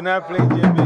you're not playing JB.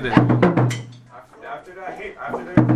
headed. After, after that, hey, after that.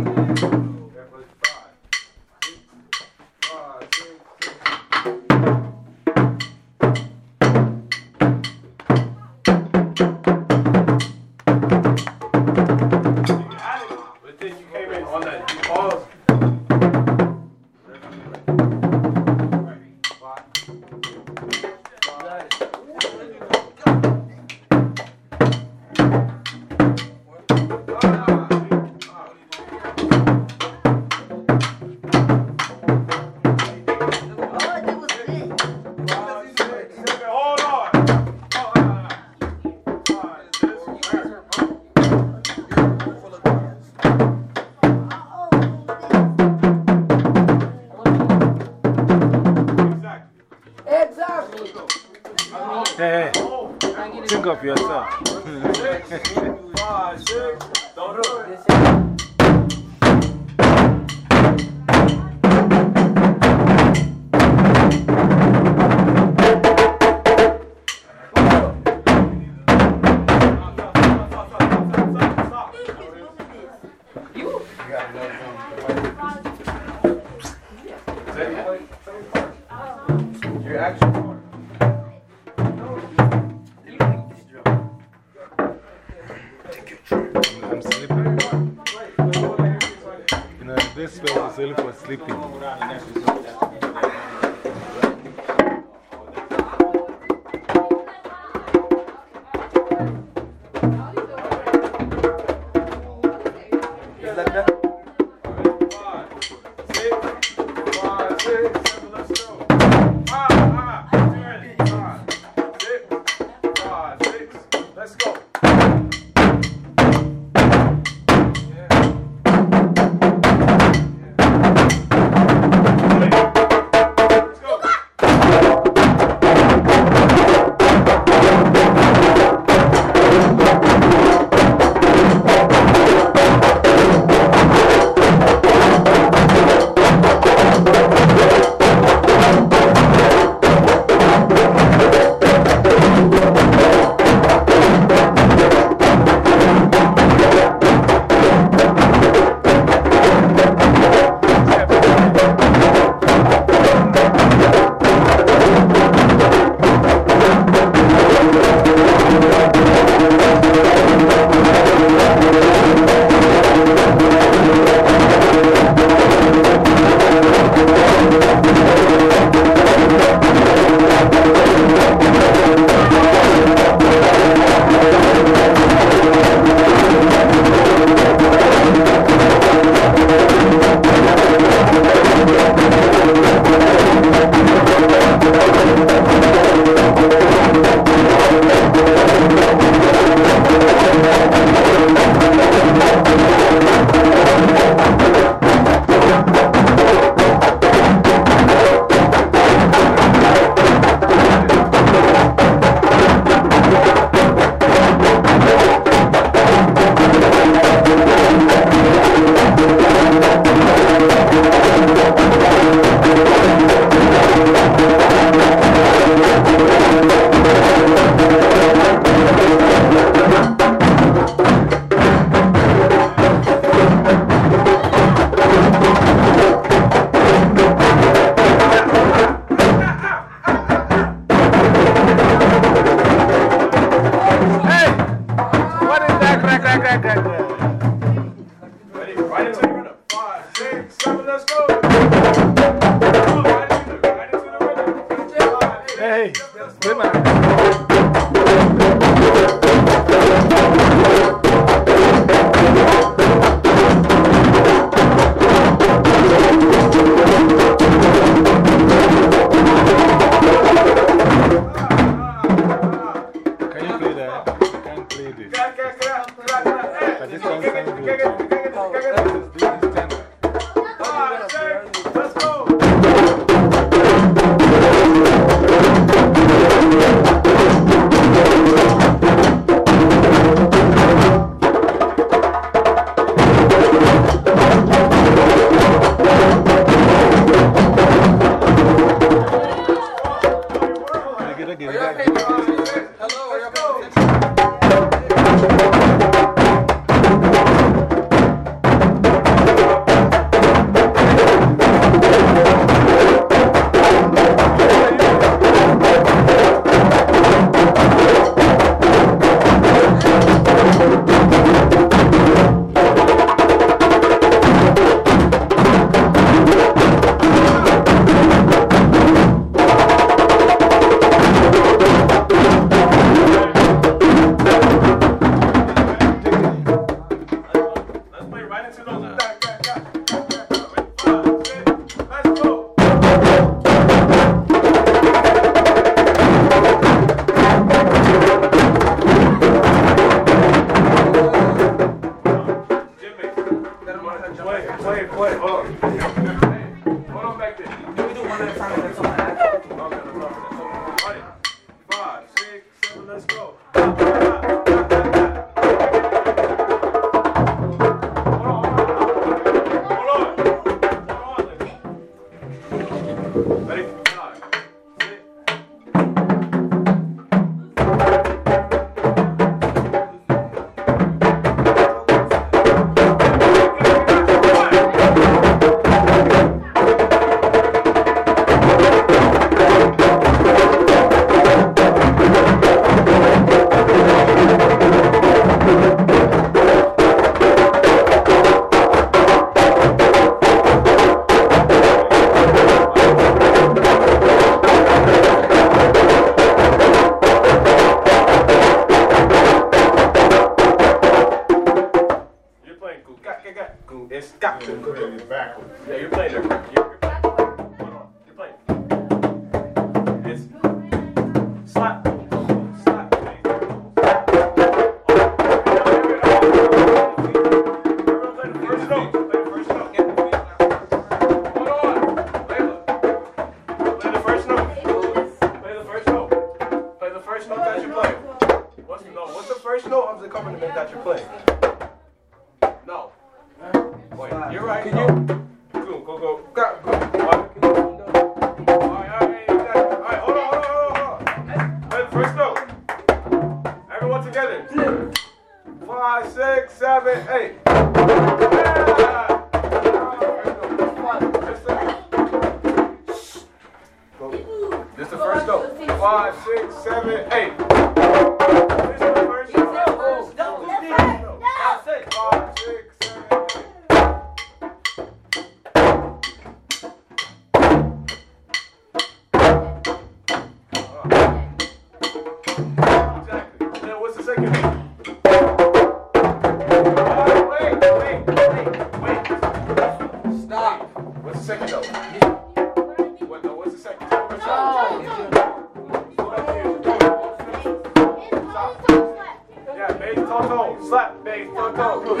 Acabou,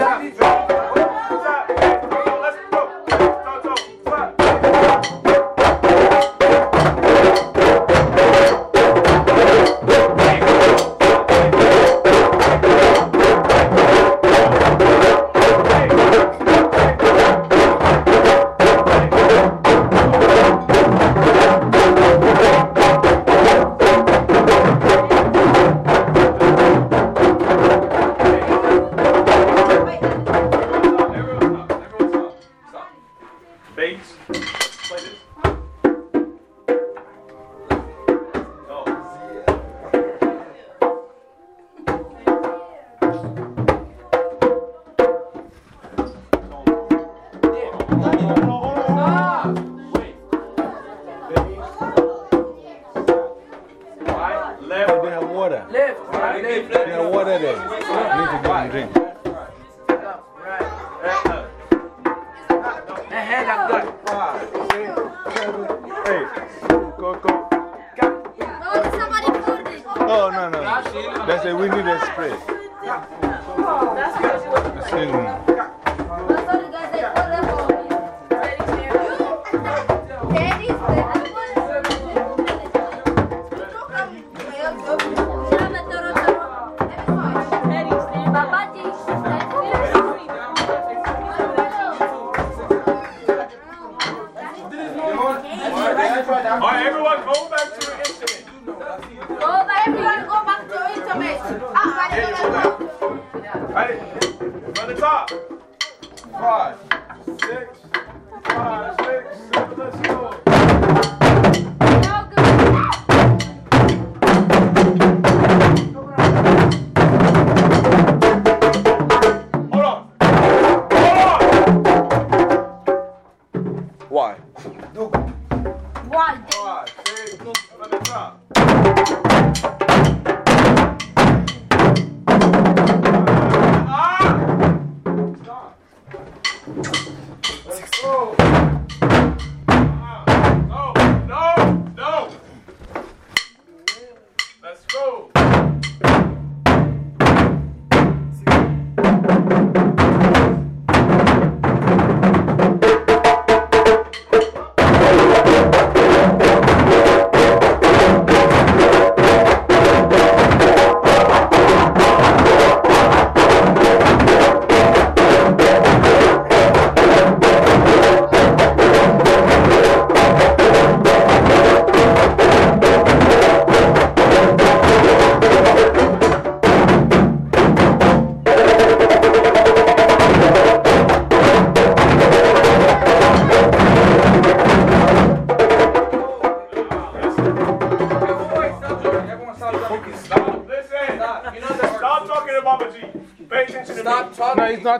Alright, everyone, go back to your instrument. Go back, everyone go back to your instrument. Ah, Yeah, you go back. Ready? From the top. Five, six, five,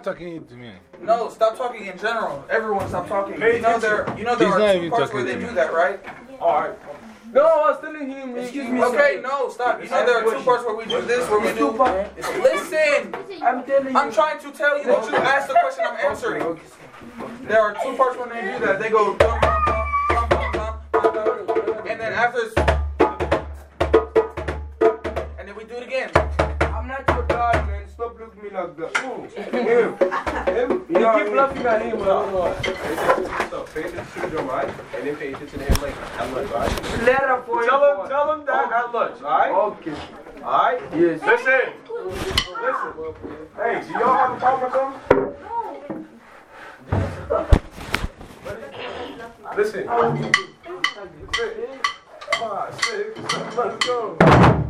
talking to me. No, stop talking in general. Everyone stop talking. Pay you know there, you know there are parts where they do that, right? All right. No, I was telling him. Excuse me. Okay, no, stop. You know there are two parts where we do this, where we do. Listen. I'm telling you. I'm trying to tell you that you asked the question I'm answering. There are two parts when they do that. They go. And then after. And then we do it again man. Stop looking at me like that. Him. Him? You keep laughing at him. man. Pay attention to the drum, right? And then pay attention to him later. At lunch, right? Letter for him. Tell him, tell him that at lunch, alright? Okay. Alright? Yes. Listen. Listen. Hey, do y'all have a problem with something? Listen. Six, five, six, seven, let's go.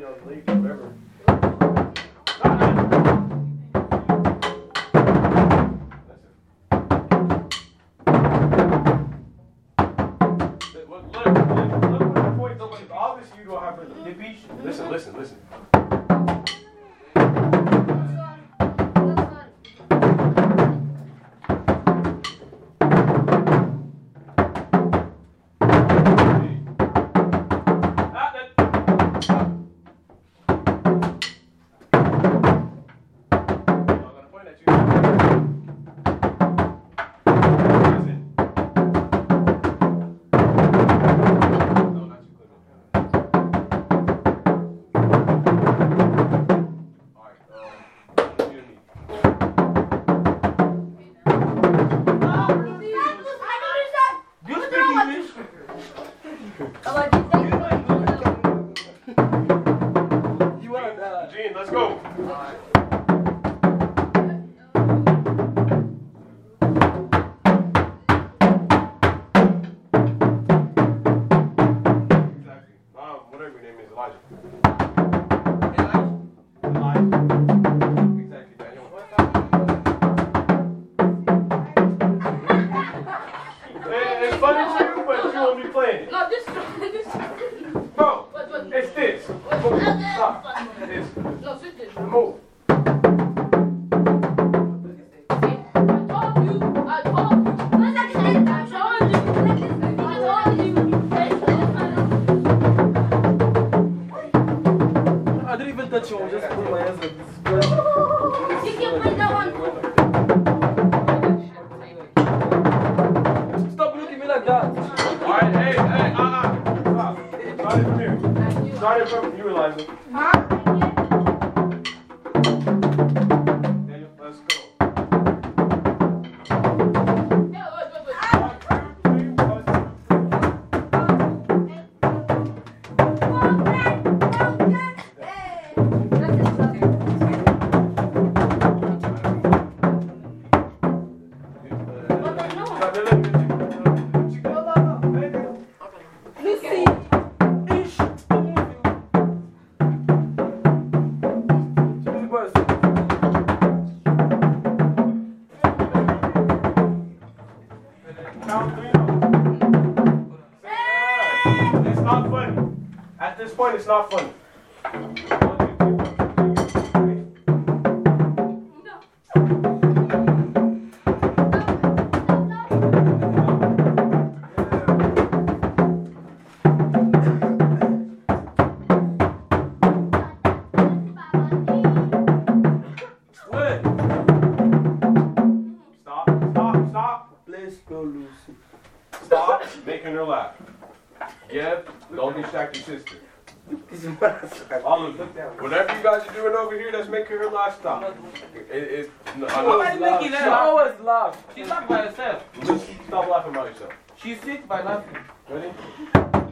yard leak or whatever. you, I'll just put my hands You can put that one. Stop looking at me like that. Alright, hey, hey, ah, ah. Stop. Started from you, Eliza. not fun. laughter. It, it, no, I always. She always laughs. She laughs by herself. Just stop laughing by yourself. She's sick by laughing. Ready?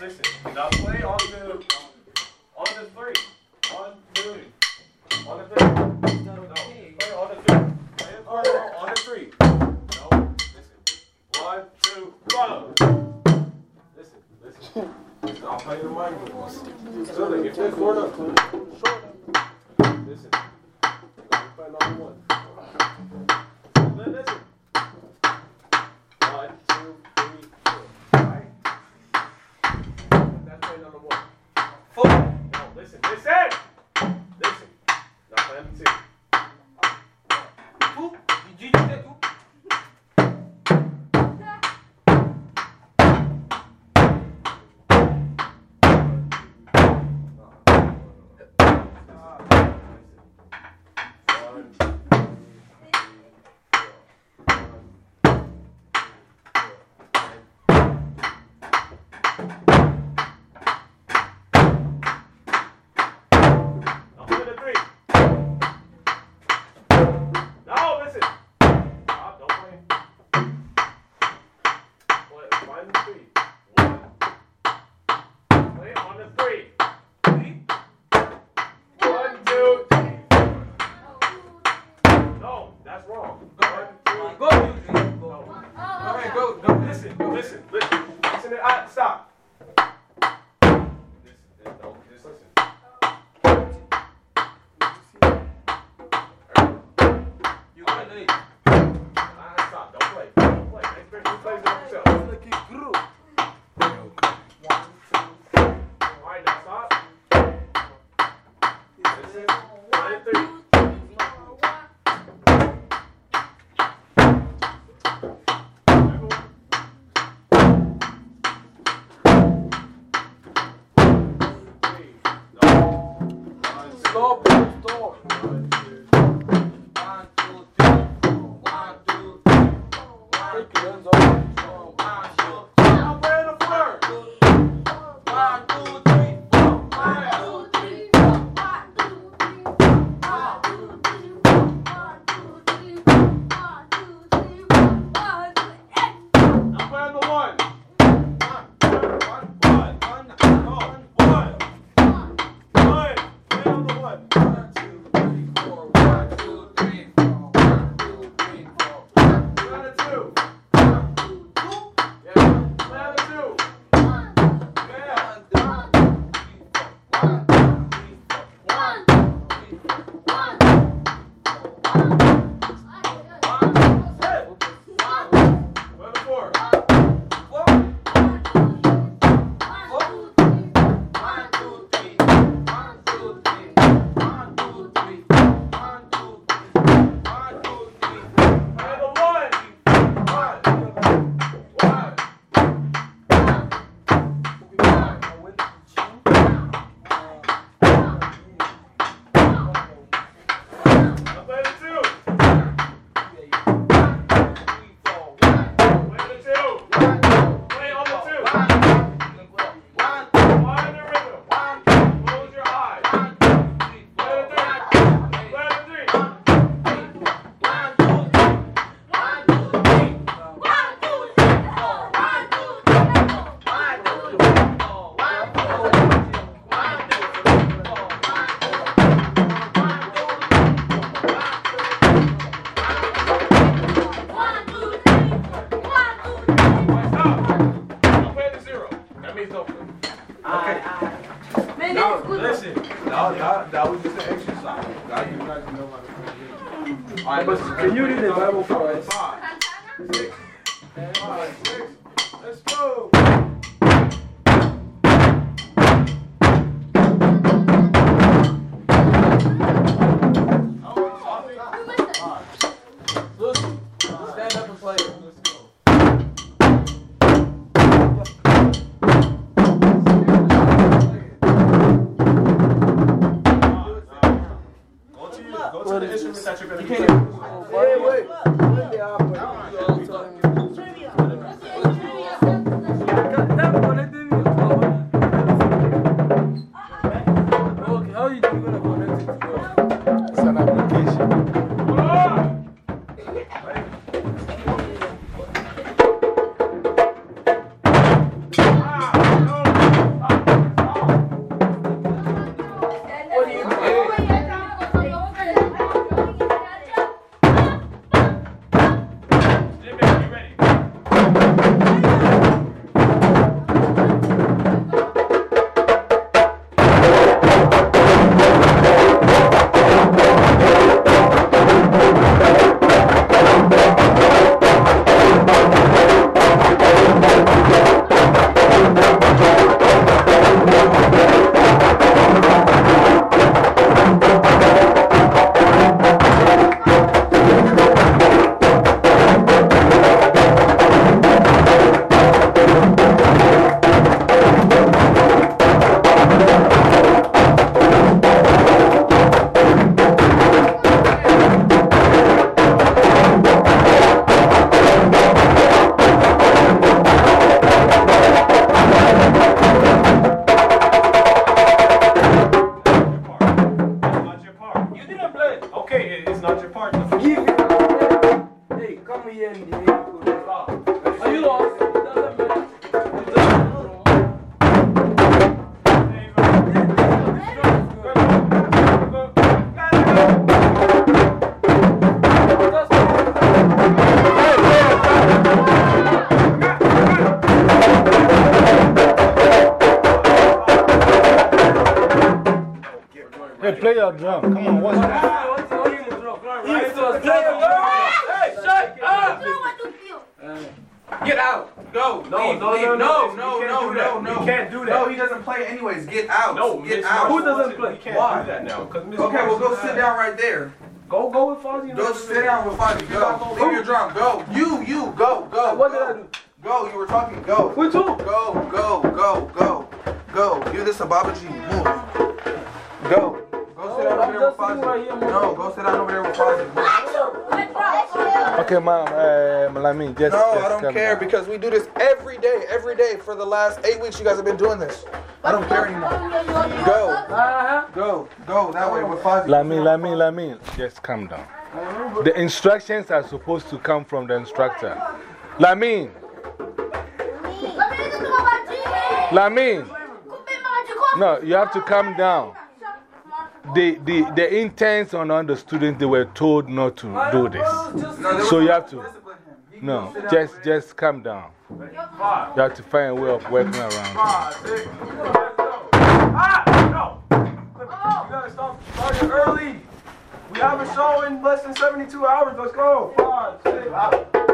Listen. Now play on the You, you, go, go. What did. I do? Go. You were talking. Go. With who? Go, go, go, go, go. Give this a Baba G. Move. Go. Go sit down over there with just sitting right here, Fozzie. No, go sit down over there with Fozzie. Okay, mom, uh, Lamin, just. No, just I don't come care down. because we do this every day, every day for the last eight weeks. You guys have been doing this. I don't care anymore. Go, Uh-huh. go, go that way with Fozzie. Lamin, Lamin, Lamin, just calm down. The instructions are supposed to come from the instructor. Lamin, Lamin. No, you have to calm down. The, the, the interns on all the students, they were told not to do this. So you have to, no, just, just calm down. You have to find a way of working around. Ah, no. You gotta stop starting early. We have a show in less than 72 hours. Let's go. Five, six.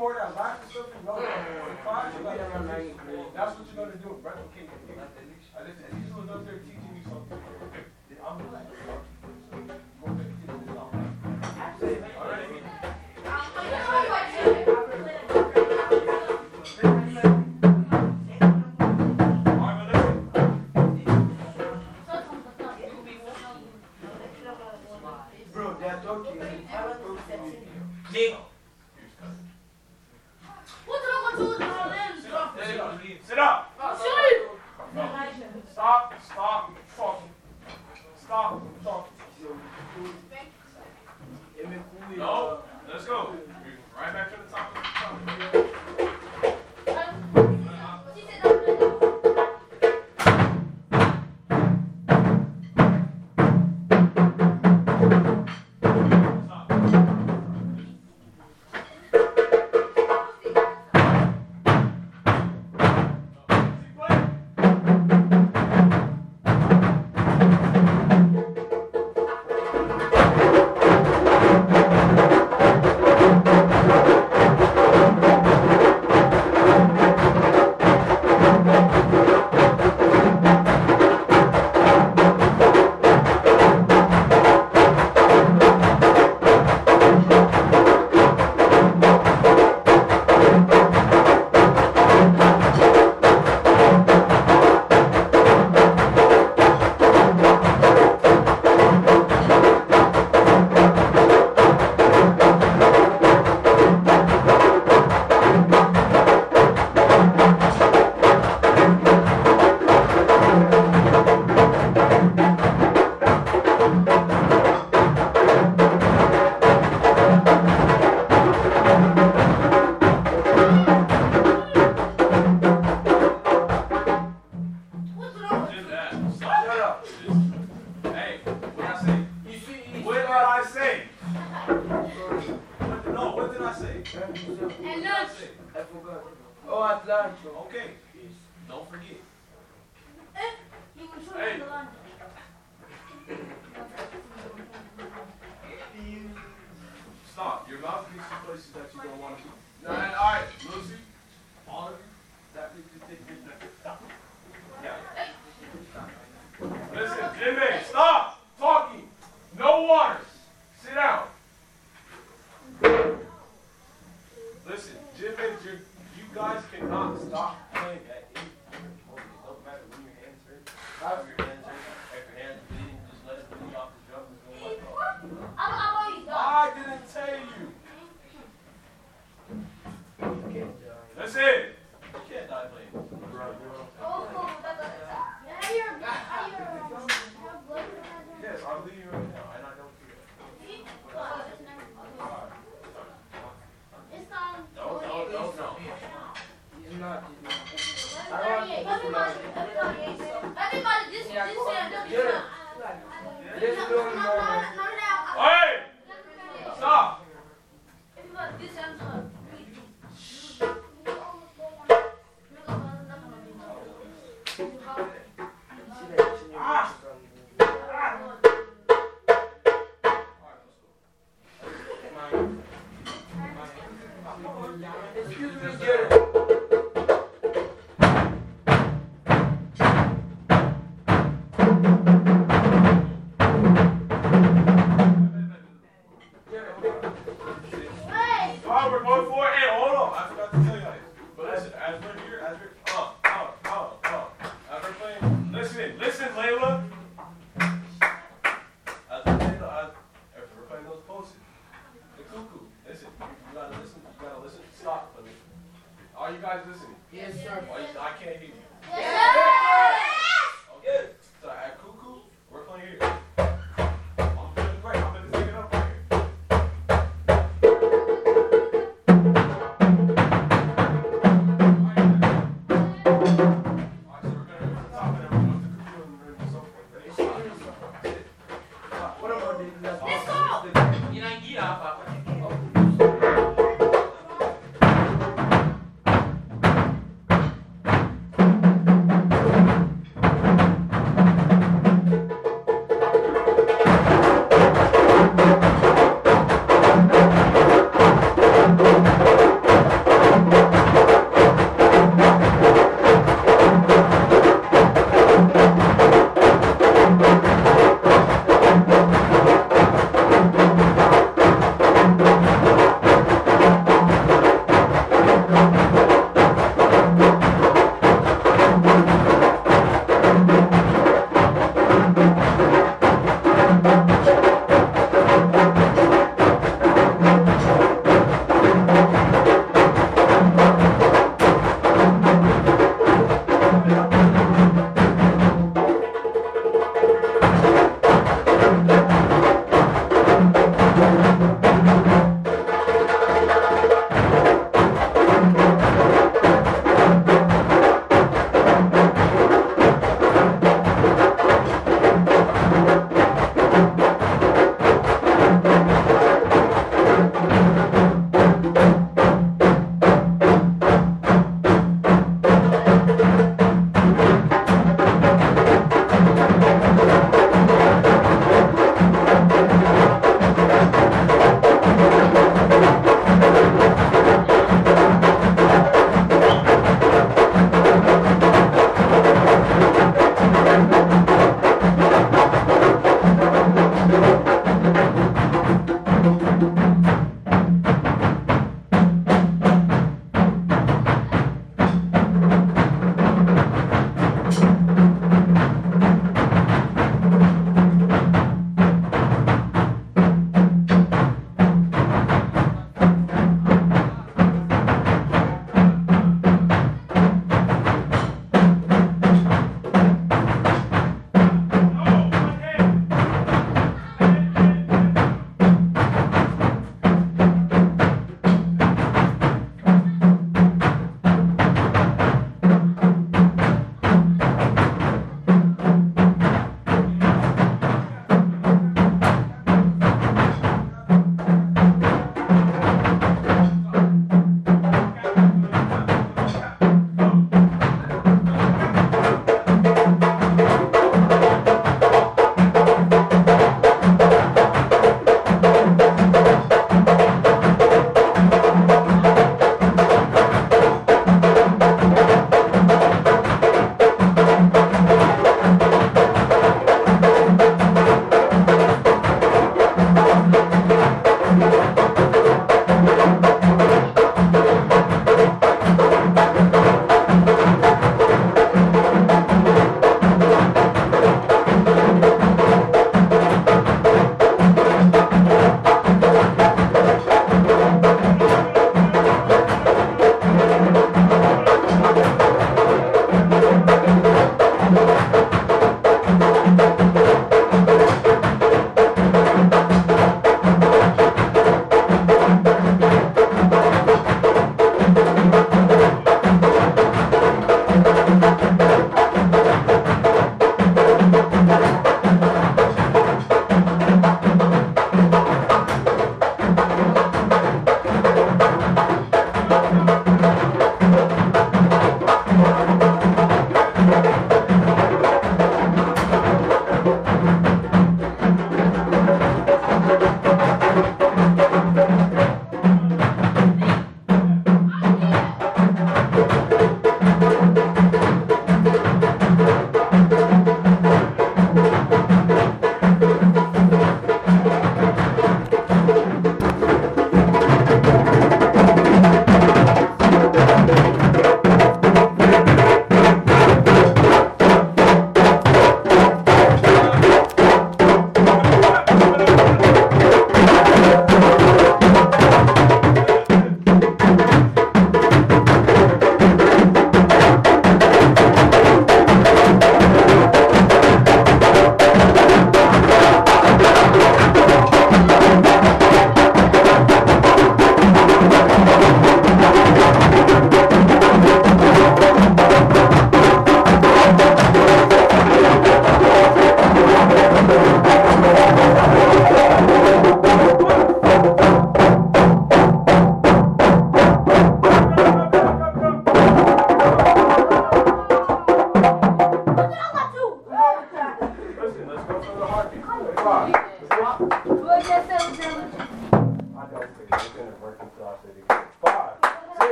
It's no more that laughter stuff. You know, five,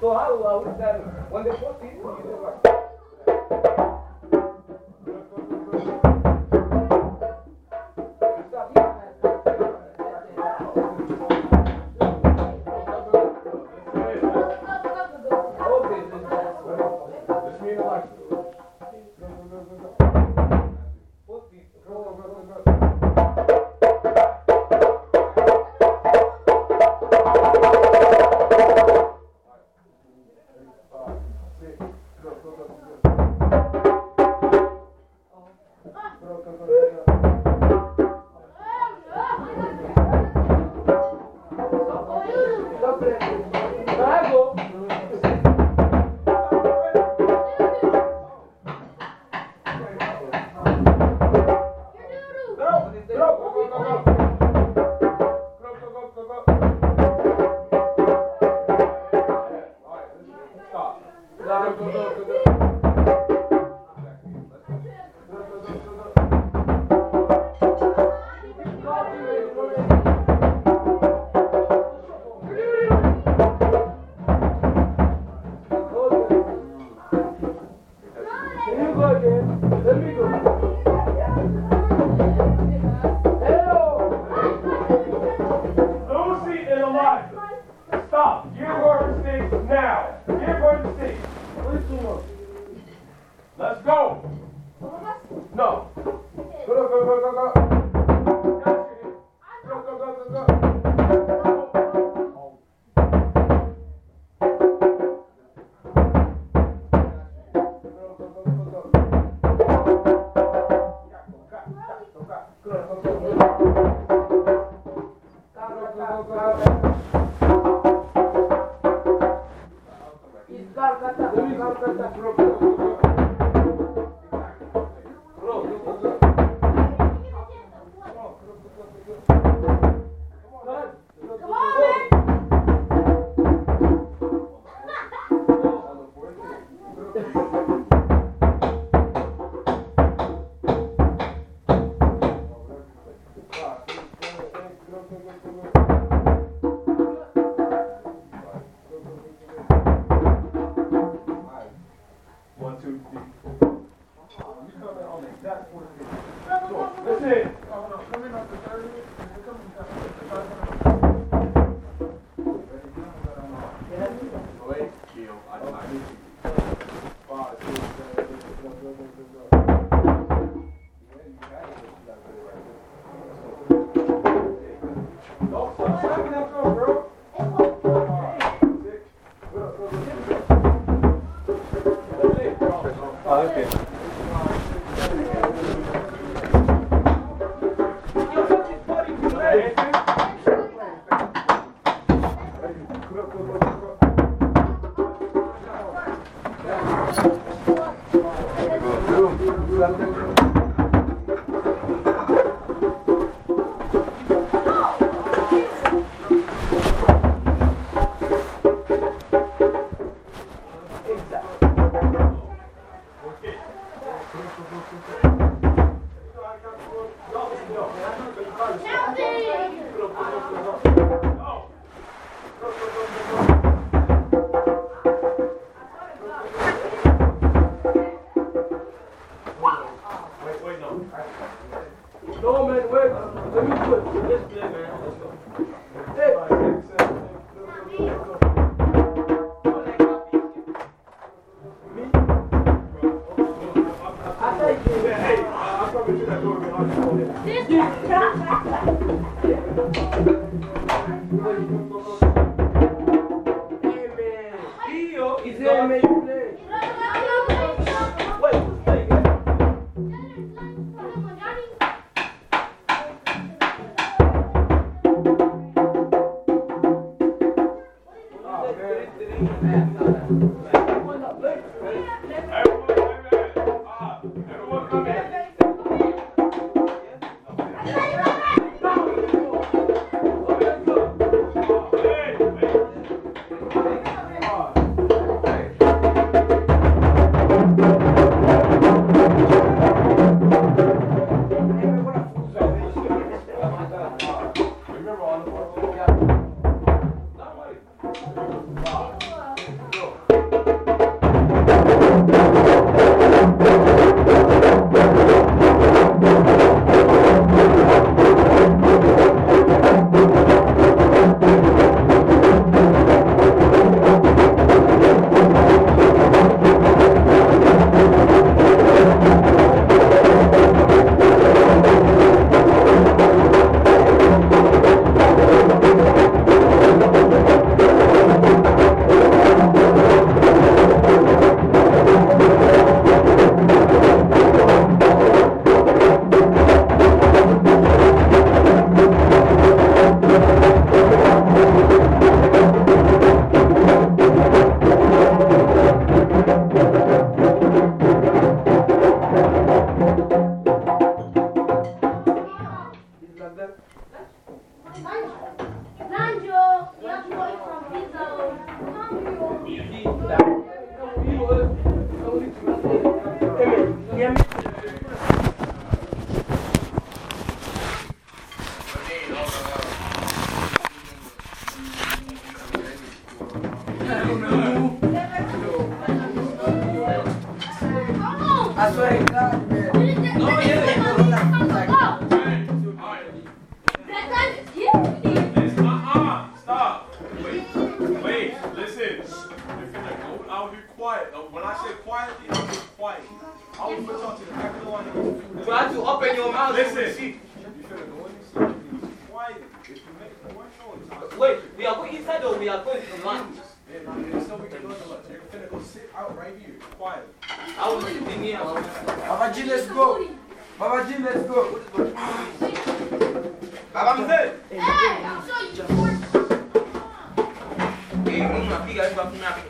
so how are we starting? When they put people,